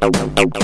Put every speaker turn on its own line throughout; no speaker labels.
Thank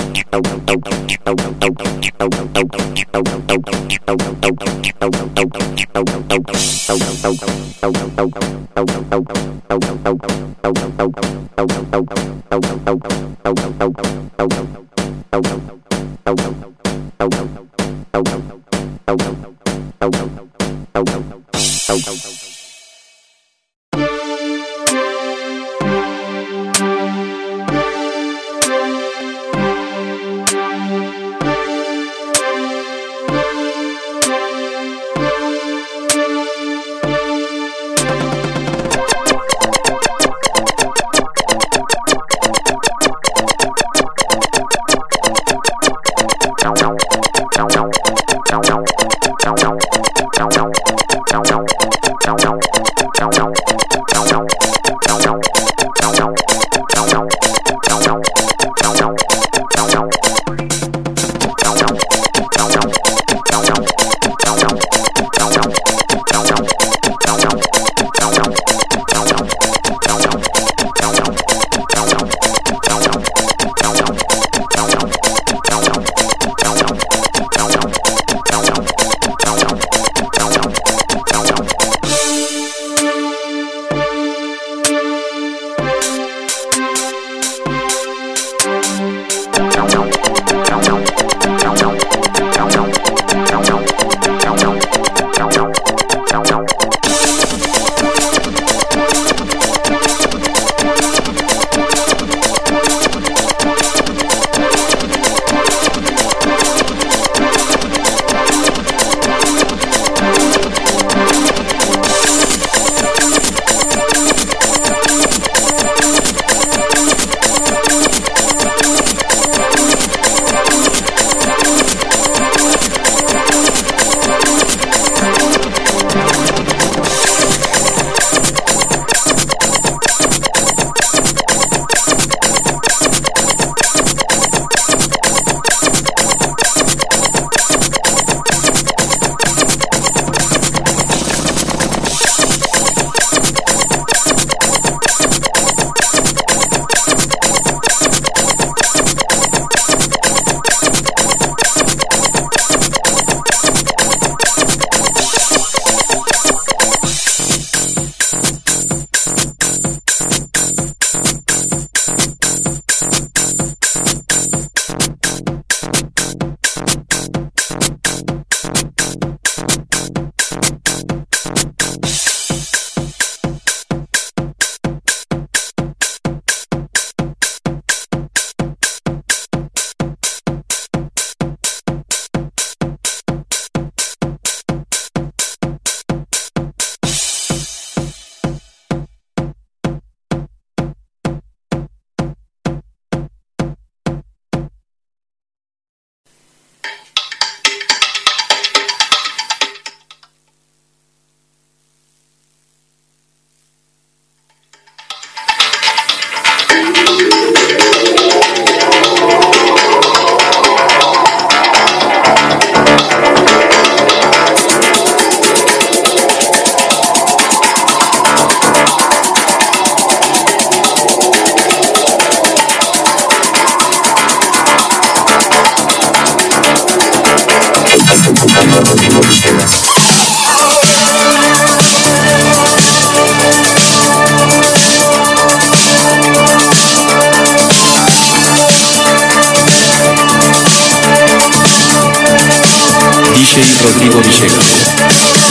never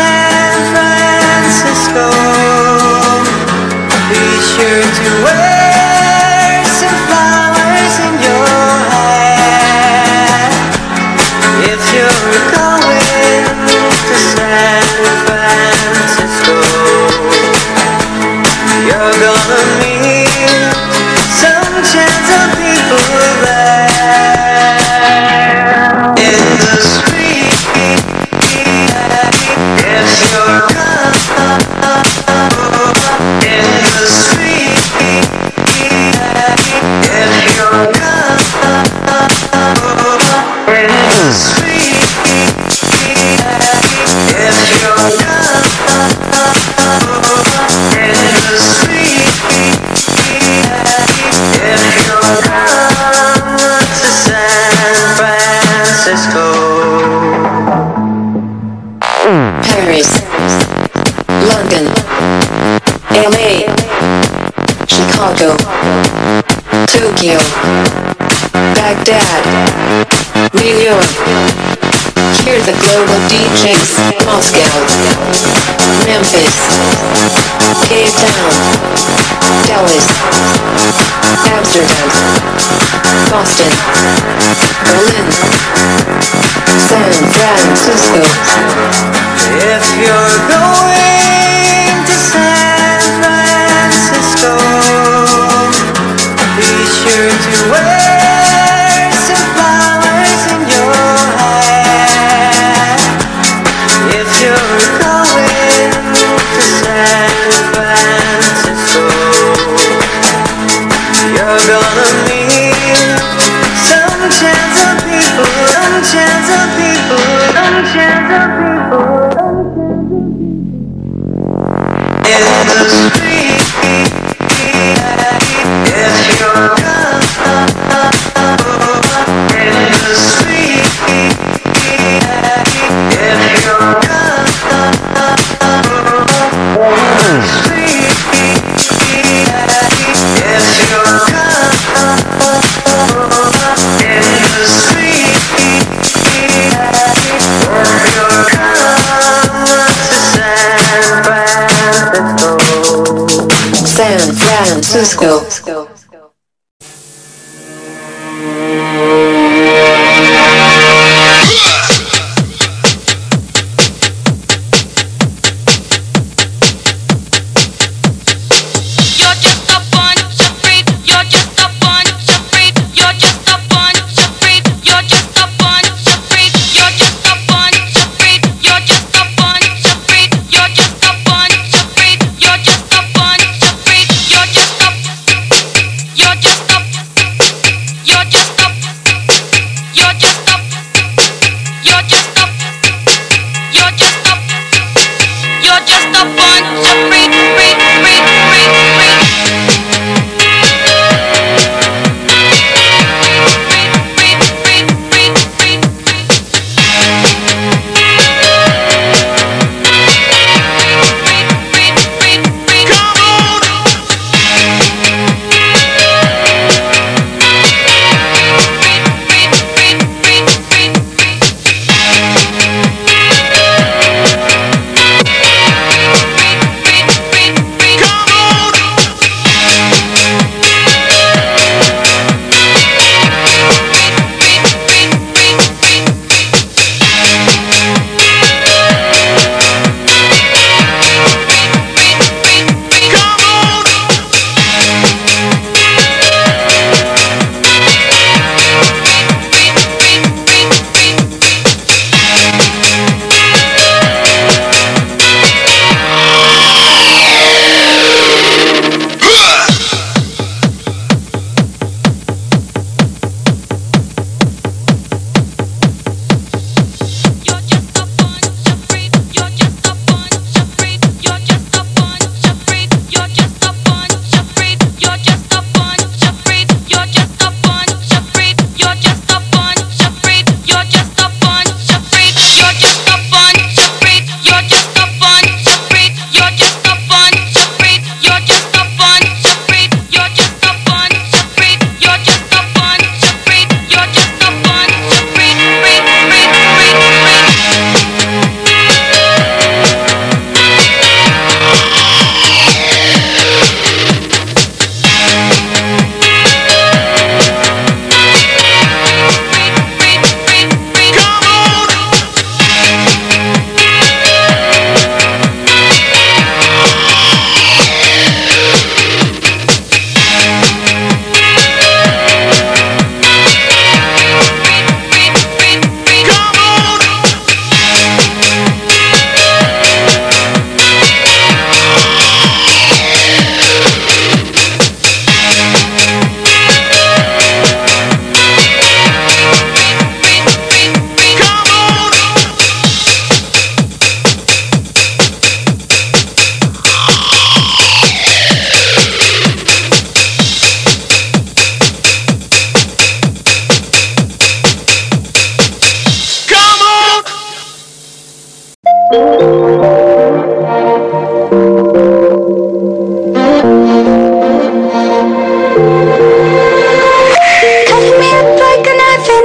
Paris, London, LA, Chicago, Tokyo, Baghdad, New York. Hear the global DJs, Moscow, Memphis, Cape Town. Dallas, Amsterdam, Boston, Berlin, San Francisco.
If you're going
school. school.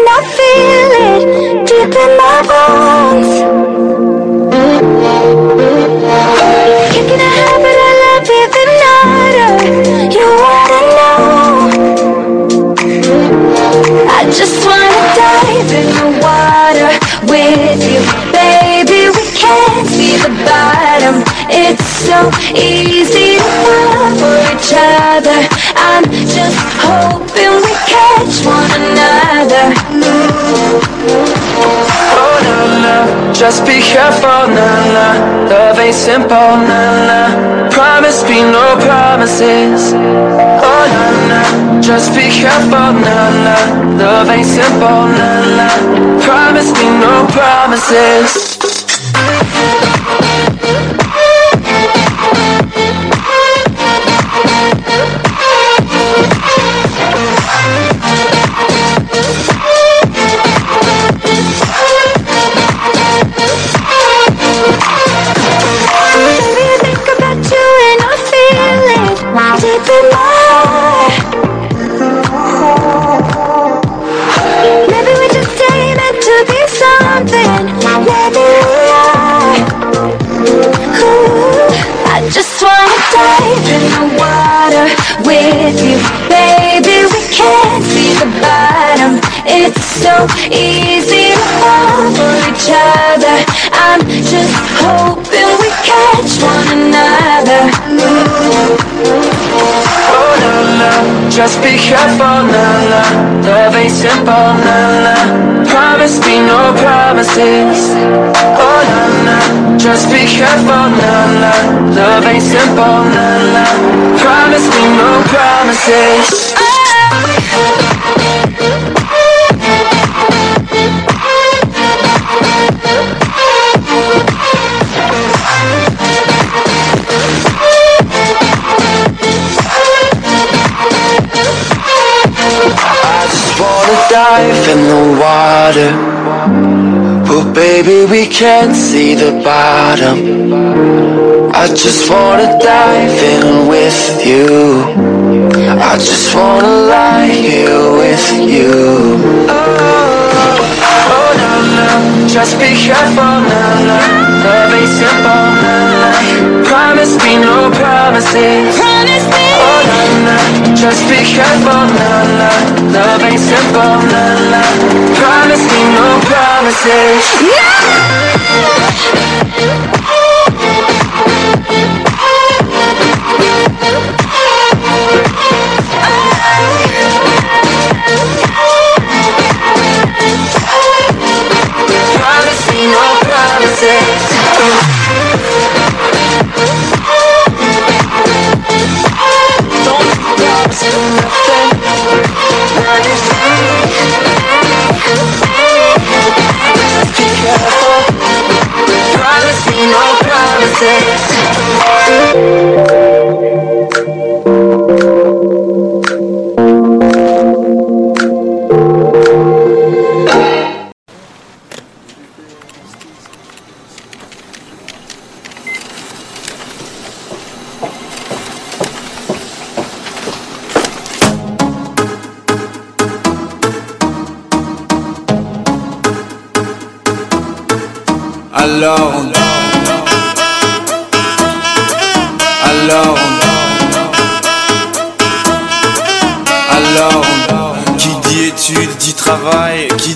I feel it deep in my bones. Kicking a habit I love even harder. You wanna know? I just wanna dive in the water with you, baby. We can't see the bottom. It's so easy just
be careful, na na. Love ain't simple, na na. Promise me no promises. Oh na na, just be careful, na na. Love ain't simple, na na. Promise me no promises.
Easy fall for each other. I'm just hoping we catch one another.
Oh na na, just be careful, na na. Love ain't simple, na na. Promise me no promises. Oh na na, just be careful, na na. Love ain't simple, na na. Promise me no promises. Water. But baby, we can't see the bottom. I just wanna dive in with you. I just wanna lie here with you. Oh, oh no, no, just be careful, no, no. Love ain't simple, no, no. Promise me no promises.
Promise me.
Oh no, no, just be careful, no, no. Ain't simple, no, no. Promise me no promises. Promise promises.
qui travaille, qui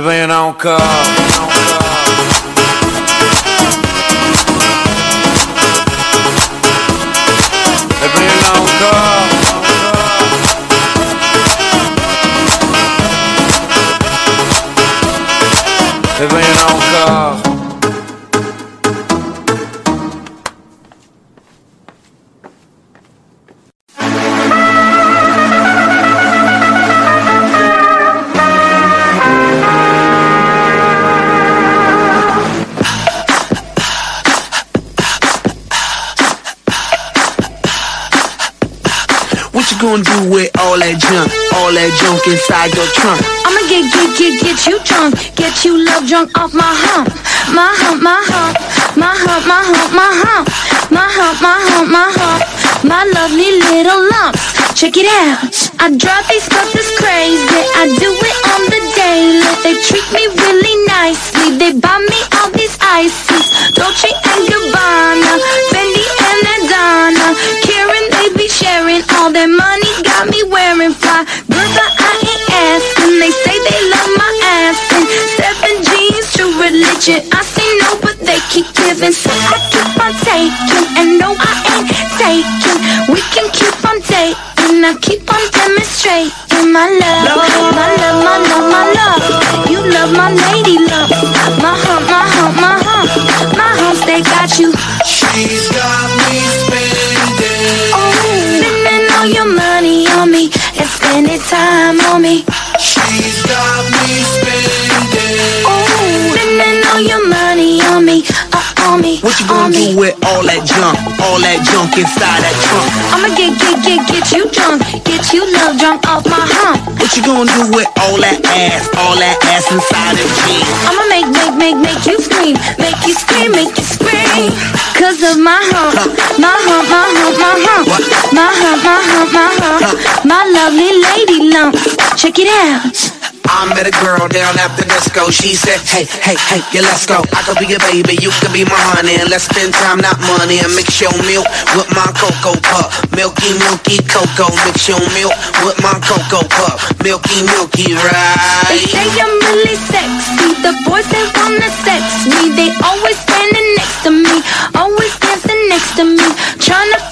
venha não
cá. Get drunk off my hump. My hump, my hump. My hump, my hump, my hump. My hump, my hump, my hump. My lovely little lumps. Check it out. I drive these puppets crazy. I do it on
that inside that trunk?
I'ma get, get, get, get you drunk. Get you love drunk off my hump.
What you gonna do with all that ass? All that ass inside that jeans?
I'ma make, make, make, make you scream. Make you scream, make you scream. Cause of my hump. My hump, my hump, my hump. My hump, my hump, my hump. My lovely lady lump. Check it out.
I met a girl down after disco. She said, Hey, hey, hey, yeah, let's go. I could be your baby, you could be my honey, and let's spend time, not money, and mix your milk with my cocoa puff. Milky, milky cocoa, mix your milk with my cocoa puff. Milky, milky, right?
They say I'm really sexy. The boys they wanna sex me. They always standing next to me, always dancing next to me, tryna feel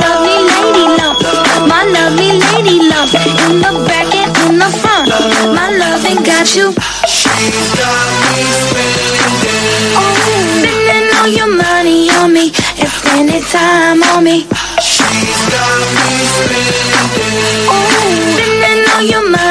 In the back and in the front, my loving got you. She's got me spending, Oh, spending all your money on me and spending time on me. She's got me spending, Oh, spending all your money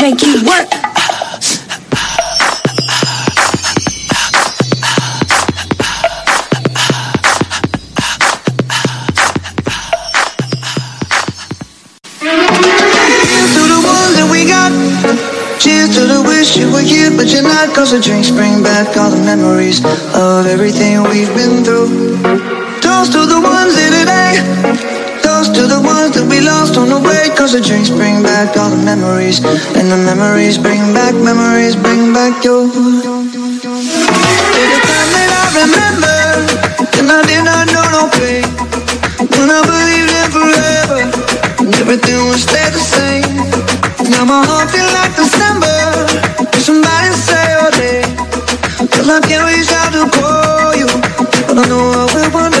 make you work.
Cheers to the ones that we got. Cheers to the wish you were here, but you're not. Cause the drinks bring back all the memories of everything we've been through. Toast to the ones here eh? today. To the ones that we lost on the way. Cause the drinks bring back all the memories. And the memories bring back, memories bring back your. Every time that I remember, and I did not know no pain. When I believed in forever, everything would stay the same. Now my heart feel like December. When somebody say your name, Cause I can't reach out to call you, but I know I will one day.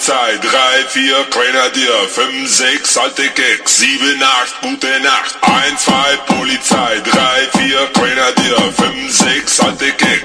Polizei, 3, 4, Grenadier, 5, 6, alte Keks, 7, 8, gute Nacht. 1, 2, Polizei, 3, 4, Grenadier, 5, 6, alte Keks.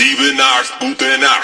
Siebenachs, gute Nacht.